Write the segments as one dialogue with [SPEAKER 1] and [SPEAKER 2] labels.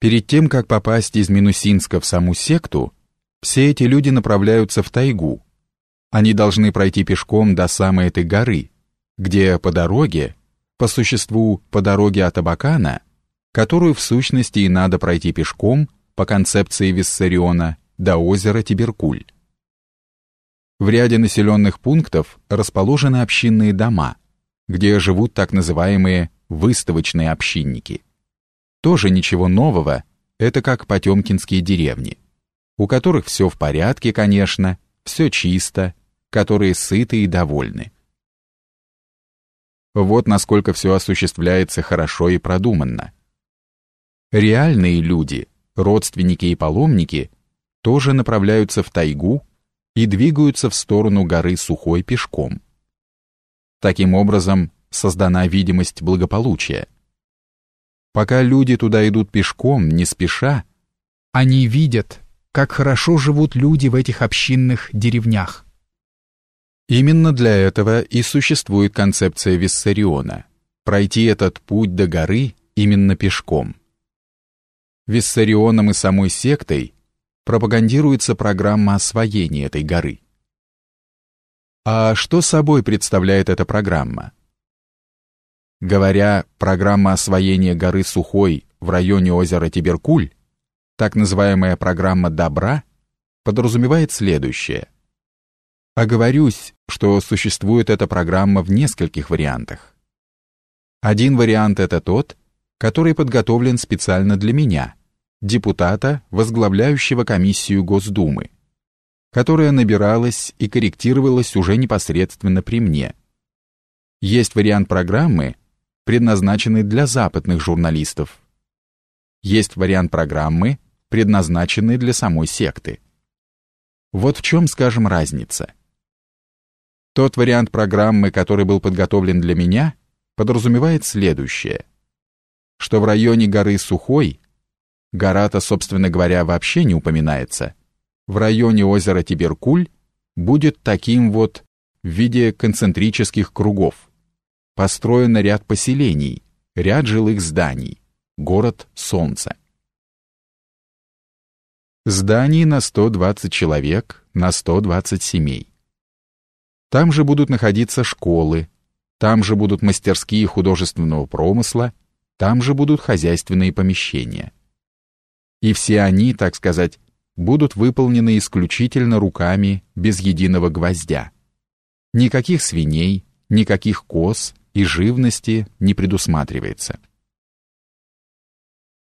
[SPEAKER 1] Перед тем, как попасть из Минусинска в саму секту, все эти люди направляются в тайгу. Они должны пройти пешком до самой этой горы, где по дороге, по существу по дороге от Абакана, которую в сущности и надо пройти пешком по концепции Виссариона до озера Тиберкуль. В ряде населенных пунктов расположены общинные дома, где живут так называемые выставочные общинники. Тоже ничего нового, это как потемкинские деревни, у которых все в порядке, конечно, все чисто, которые сыты и довольны. Вот насколько все осуществляется хорошо и продуманно. Реальные люди, родственники и паломники, тоже направляются в тайгу и двигаются в сторону горы Сухой пешком. Таким образом, создана видимость благополучия. Пока люди туда идут пешком, не спеша, они видят, как хорошо живут люди в этих общинных деревнях. Именно для этого и существует концепция Виссариона – пройти этот путь до горы именно пешком. Виссарионом и самой сектой пропагандируется программа освоения этой горы. А что собой представляет эта программа? Говоря «программа освоения горы Сухой в районе озера Тиберкуль», так называемая программа «добра» подразумевает следующее. Оговорюсь, что существует эта программа в нескольких вариантах. Один вариант — это тот, который подготовлен специально для меня, депутата, возглавляющего комиссию Госдумы, которая набиралась и корректировалась уже непосредственно при мне. Есть вариант программы, предназначенный для западных журналистов. Есть вариант программы, предназначенный для самой секты. Вот в чем, скажем, разница. Тот вариант программы, который был подготовлен для меня, подразумевает следующее. Что в районе горы Сухой, гора-то, собственно говоря, вообще не упоминается, в районе озера Тиберкуль будет таким вот в виде концентрических кругов. Построен ряд поселений, ряд жилых зданий, город Солнца. Зданий на 120 человек, на 120 семей. Там же будут находиться школы, там же будут мастерские художественного промысла, там же будут хозяйственные помещения. И все они, так сказать, будут выполнены исключительно руками без единого гвоздя. Никаких свиней, никаких коз и живности не предусматривается.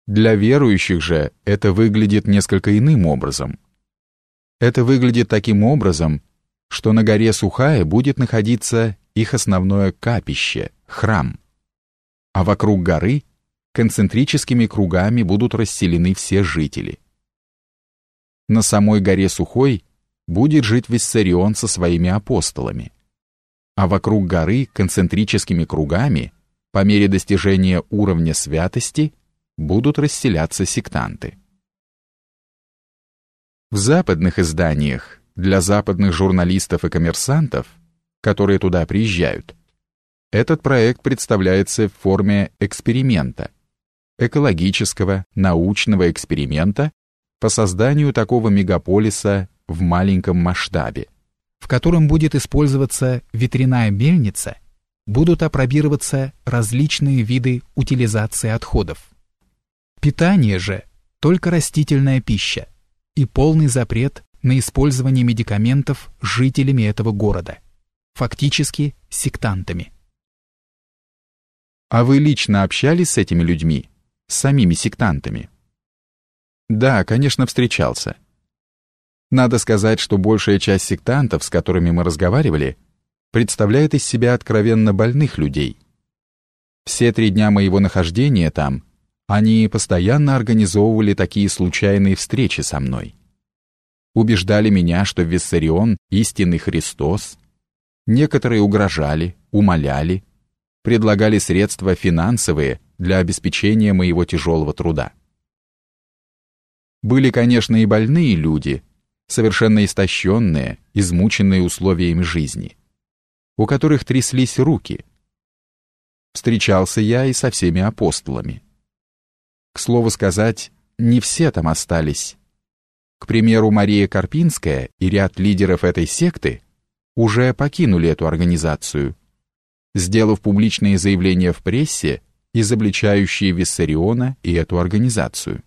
[SPEAKER 1] Для верующих же это выглядит несколько иным образом. Это выглядит таким образом, что на горе Сухая будет находиться их основное капище, храм, а вокруг горы концентрическими кругами будут расселены все жители – на самой горе Сухой будет жить Виссарион со своими апостолами. А вокруг горы концентрическими кругами, по мере достижения уровня святости, будут расселяться сектанты. В западных изданиях для западных журналистов и коммерсантов, которые туда приезжают, этот проект представляется в форме эксперимента, экологического, научного эксперимента по созданию такого мегаполиса в маленьком масштабе, в котором будет использоваться ветряная мельница, будут опробироваться различные виды утилизации отходов. Питание же только растительная пища и полный запрет на использование медикаментов жителями этого города, фактически сектантами. А вы лично общались с этими людьми, с самими сектантами? Да, конечно, встречался. Надо сказать, что большая часть сектантов, с которыми мы разговаривали, представляет из себя откровенно больных людей. Все три дня моего нахождения там они постоянно организовывали такие случайные встречи со мной. Убеждали меня, что Виссарион — истинный Христос. Некоторые угрожали, умоляли, предлагали средства финансовые для обеспечения моего тяжелого труда. Были, конечно, и больные люди, совершенно истощенные, измученные условиями жизни, у которых тряслись руки. Встречался я и со всеми апостолами. К слову сказать, не все там остались. К примеру, Мария Карпинская и ряд лидеров этой секты уже покинули эту организацию, сделав публичные заявления в прессе, изобличающие Виссариона и эту организацию.